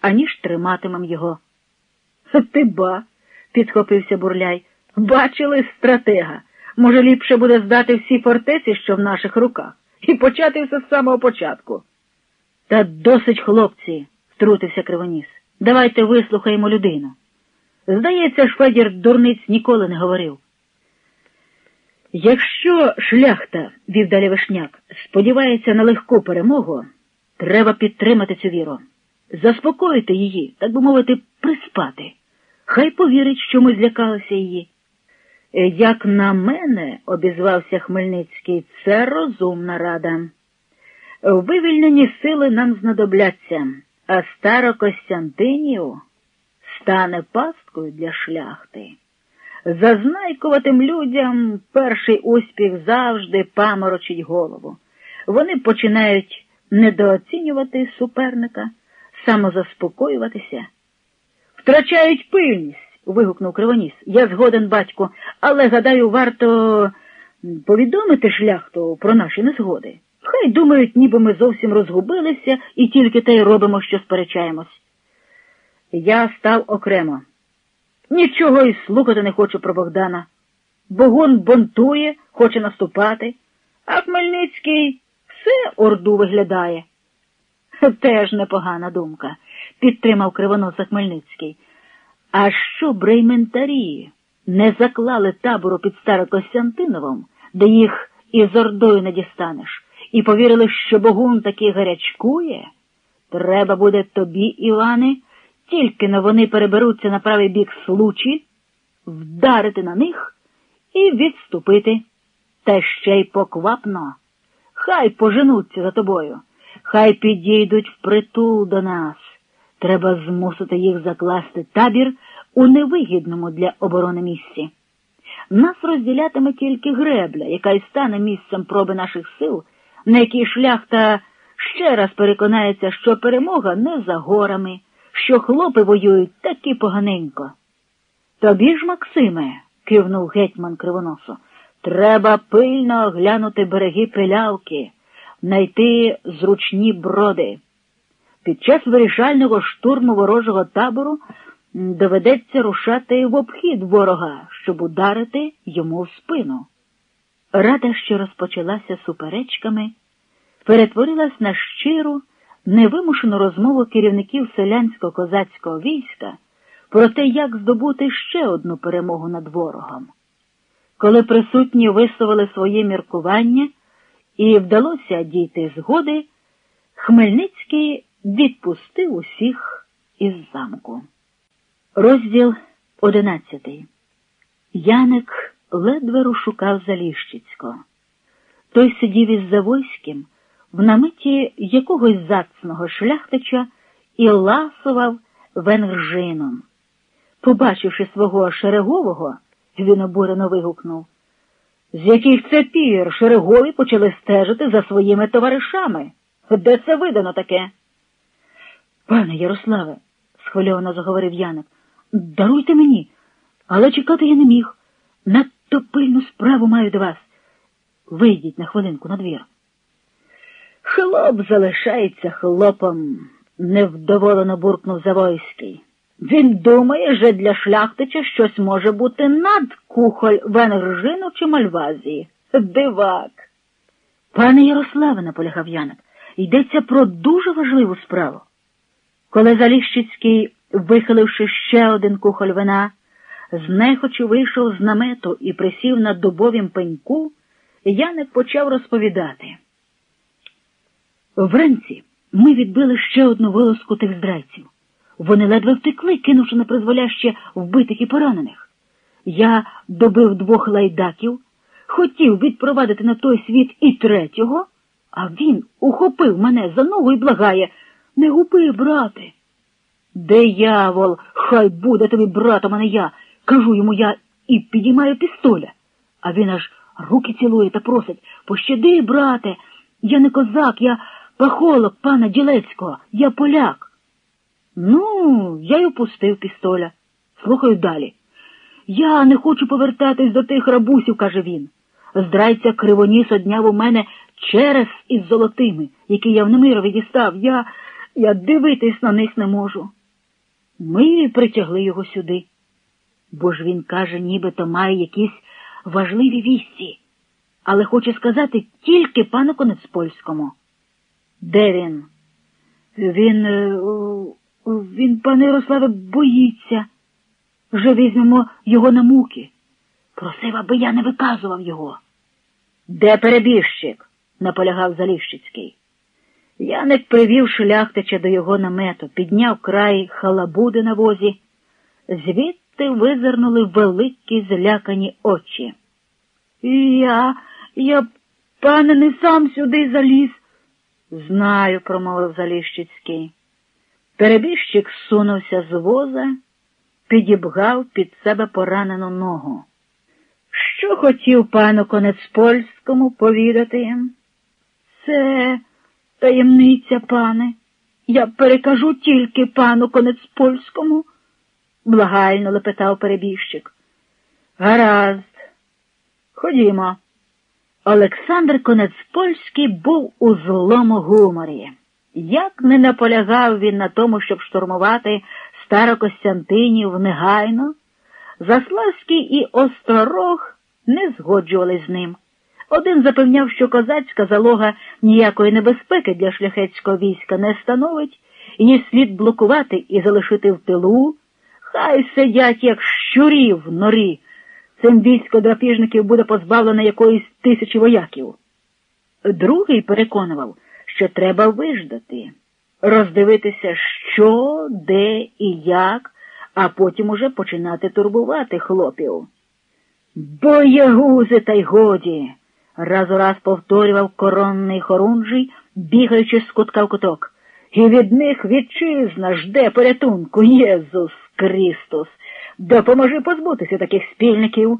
аніж триматимем його. Ти ба, підхопився бурляй. Бачили стратега. Може, ліпше буде здати всі фортеці, що в наших руках, і почати все з самого початку. Та досить, хлопці, втрутився Кривоніс. Давайте вислухаємо людину. Здається, ж Федір дурниць ніколи не говорив. Якщо шляхта, вів далі Вишняк, сподівається на легку перемогу, треба підтримати цю віру, заспокоїти її, так би мовити, приспати. Хай повірить, що ми злякалися її. Як на мене, обізвався Хмельницький, це розумна рада. Вивільнені сили нам знадобляться, а Старокостянтинів стане пасткою для шляхти. Зазнайкуватим людям перший успіх завжди паморочить голову. Вони починають недооцінювати суперника, самозаспокоюватися, втрачають пильність. вигукнув Кривоніс. Я згоден, батько, але, гадаю, варто повідомити шляхту про наші незгоди. Хай думають, ніби ми зовсім розгубилися і тільки те й робимо, що сперечаємось. Я став окремо. Нічого і слухати не хочу про Богдана. Богун бунтує, хоче наступати, а Хмельницький все орду виглядає. Теж непогана думка, підтримав кривоноса Хмельницький. А що брейментарі не заклали табору під Старокостянтиновом, де їх із ордою не дістанеш, і повірили, що Богун таки гарячкує? Треба буде тобі, Іване, тільки но вони переберуться на правий бік случі, вдарити на них і відступити. Та ще й поквапно. Хай поженуться за тобою, хай підійдуть впритул до нас. Треба змусити їх закласти табір у невигідному для оборони місці. Нас розділятиме тільки гребля, яка й стане місцем проби наших сил, на який шляхта ще раз переконається, що перемога не за горами, що хлопи воюють таки поганенько. Тобі ж, Максиме, кивнув гетьман кривоносу, треба пильно оглянути береги пилявки, знайти зручні броди. Під час вирішального штурму ворожого табору доведеться рушати в обхід ворога, щоб ударити йому в спину. Рада, що розпочалася суперечками, перетворилась на щиру, невимушену розмову керівників селянсько козацького війська про те, як здобути ще одну перемогу над ворогом. Коли присутні висловили своє міркування і вдалося дійти згоди, Хмельницький відпустив усіх із замку. Розділ одинадцятий. Яник ледве розшукав Заліщицького. Той сидів із Завойським в наметі якогось зацного шляхтича і ласував венгржином. Побачивши свого шерегового, він обурено вигукнув. З яких це пір шерегові почали стежити за своїми товаришами? Де це видано таке? Пане Ярославе, схвильовано заговорив Яник, даруйте мені, але чекати я не міг. Надто пильну справу маю до вас. Вийдіть на хвилинку на двір. Хлоп залишається хлопом, невдоволено буркнув Завойський. Він думає, що для шляхтича щось може бути над кухоль Венгржину чи Мальвазії. Дивак. Пане Ярославе, наполягав Яник, йдеться про дуже важливу справу. Коли Заліщицький, вихиливши ще один кухоль вина, знехочу вийшов з намету і присів на дубовім пеньку, Яник почав розповідати. Вранці ми відбили ще одну вилазку тих здрайців. Вони ледве втекли, кинувши на призволяще вбитих і поранених. Я добив двох лайдаків, хотів відпровадити на той світ і третього, а він ухопив мене за ногу і благає не губи, брате. Диявол, хай буде тобі братом, а не я. Кажу йому я і підіймаю пістоля. А він аж руки цілує та просить Пощади, брате, я не козак, я пахолок пана Ділецького, я поляк. Ну, я й опустив пістоля. Слухаю далі. Я не хочу повертатись до тих рабусів, каже він. Здрайця кривоніс одняв у мене через із золотими, які я в Немирові дістав. Я Я дивитись на них не можу. Ми притягли його сюди, бо ж він каже, нібито має якісь важливі вісті, але хоче сказати тільки пану Конецпольському. Де він? Він, е, він, пане Ярославе, боїться. Вже візьмемо його на муки. Просив, аби я не виказував його. Де перебіжчик? наполягав Заліщицький. Яник привів шляхтича до його намету, підняв край халабуди на возі, звідти визирнули великі злякані очі. Я, я, пане, не сам сюди заліз. Знаю, промовив Заліщицький. Перебіжчик сунувся з воза, підібгав під себе поранену ногу. Що хотів пану Конецпольському повідати їм? Це таємниця, пане. Я перекажу тільки пану Конецпольському, благально лепетав перебіжчик. Гаразд. Ходімо. Олександр Конецпольський був у злому гуморі. Як не наполягав він на тому, щоб штурмувати Старокостянтинів негайно, Заславський і Остророг не згоджувались з ним. Один запевняв, що козацька залога ніякої небезпеки для шляхетського війська не становить, ні слід блокувати і залишити в тилу. Хай сидять, як щурі в норі. Цим військо драпіжників буде позбавлене якоїсь тисячі вояків. Другий переконував, що треба виждати, роздивитися, що, де і як, а потім уже починати турбувати хлопів. Боягузи, та й годі, раз у раз повторював коронний хорунжий, бігаючи з кутка в куток. І від них вітчизна жде порятунку, Єсус Христос. Допоможи позбутися таких спільників.